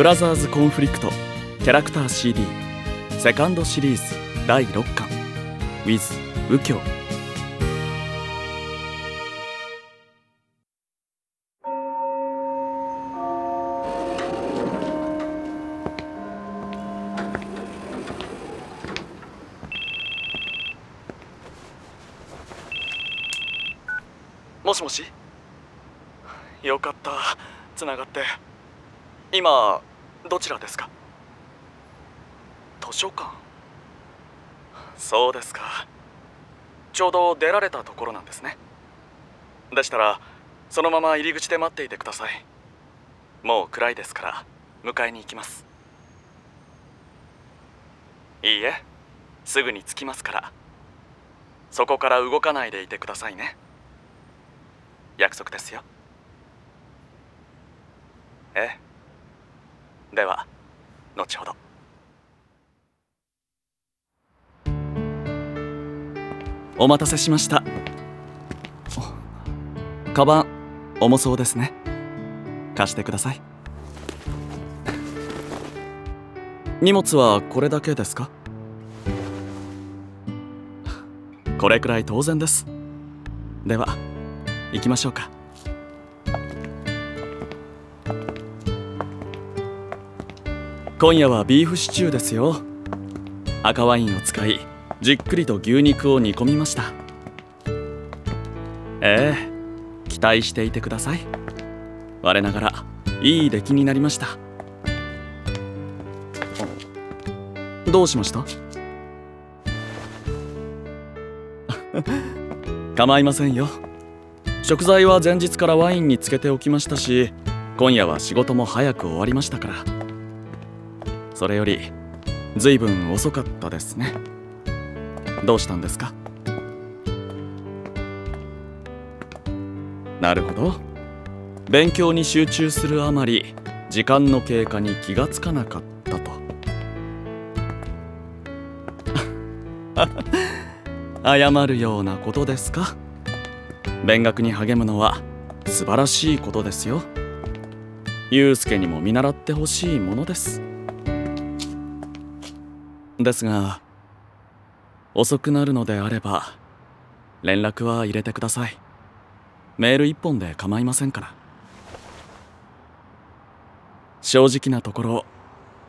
ブラザーズ・コンフリクトキャラクター CD セカンドシリーズ第6巻 With 右京。もしもし？よかった。つながって。今どちらですか？図書館。そうですか。ちょうど出られたところなんですね。でしたらそのまま入り口で待っていてください。もう暗いですから迎えに行きます。いいえすぐに着きますから。そこから動かないでいてくださいね。約束ですよ。ええ。では後ほど。お待たせしました。カバン重そうですね。貸してください。荷物はこれだけですか？これくらい当然です。では行きましょうか。今夜はビーフシチューですよ。赤ワインを使いじっくりと牛肉を煮込みました。ええ期待していてください。我ながらいい出来になりました。どうしました？構いませんよ。食材は前日からワインにつけておきましたし今夜は仕事も早く終わりましたから。それより随分遅かったですね。どうしたんですか？なるほど。勉強に集中するあまり時間の経過に気がつかなかったと。謝るようなことですか？勉学に励むのは素晴らしいことですよ。祐介にも見習ってほしいものです。ですが遅くなるのであれば連絡は入れてください。メール一本で構いませんから。正直なところ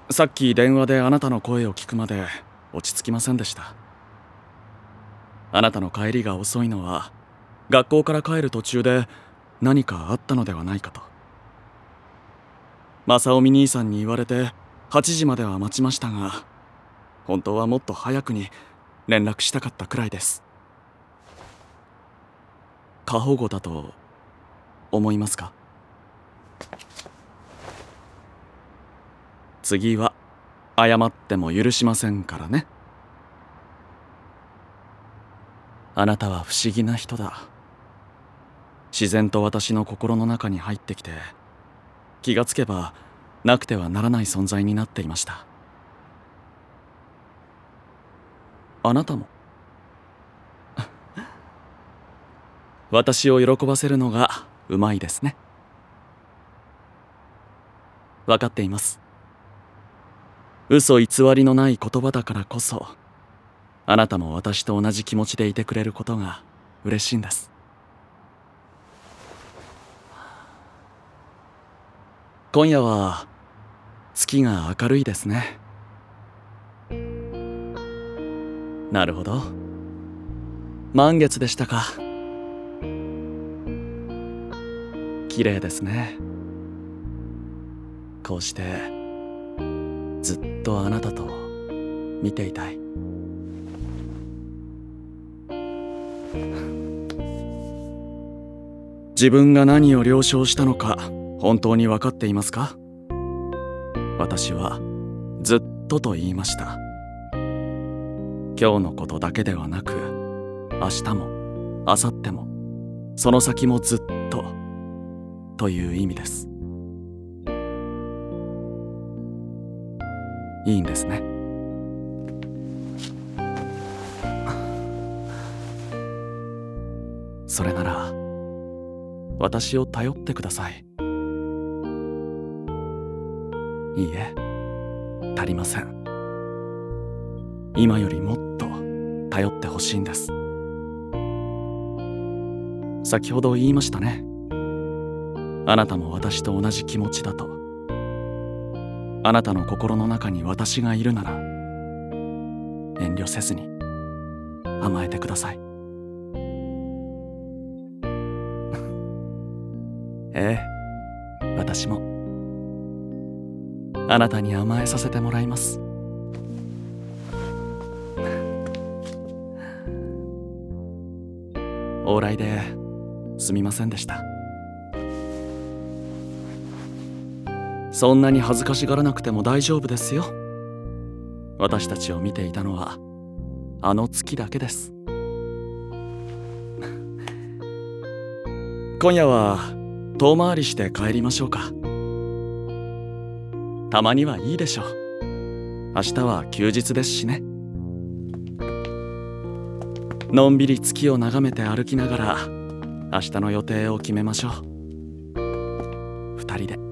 さっき電話であなたの声を聞くまで落ち着きませんでした。あなたの帰りが遅いのは学校から帰る途中で何かあったのではないかと。正臣兄さんに言われて8時までは待ちましたが本当はもっと早くに連絡したかったくらいです。過保護だと思いますか？次は謝っても許しませんからね。あなたは不思議な人だ。自然と私の心の中に入ってきて気がつけばなくてはならない存在になっていました。あなたも。私を喜ばせるのがうまいですね。分かっています。嘘偽りのない言葉だからこそあなたも私と同じ気持ちでいてくれることが嬉しいんです。今夜は月が明るいですね。なるほど。満月でしたか。綺麗ですね。こうしてずっとあなたと見ていたい。自分が何を了承したのか本当に分かっていますか？私はずっとと言いました。今日のことだけではなく明日も明後日もその先もずっとという意味です。いいんですね。それなら私を頼ってください。いいえ足りません。今よりもっと頼ってほしいんです。先ほど言いましたね。あなたも私と同じ気持ちだと。あなたの心の中に私がいるなら遠慮せずに甘えてください。ええ私も。あなたに甘えさせてもらいます。往来ですみませんでした。そんなに恥ずかしがらなくても大丈夫ですよ。私たちを見ていたのはあの月だけです。今夜は遠回りして帰りましょうか。たまにはいいでしょう。明日は休日ですしね。のんびり月を眺めて歩きながら明日の予定を決めましょう二人で。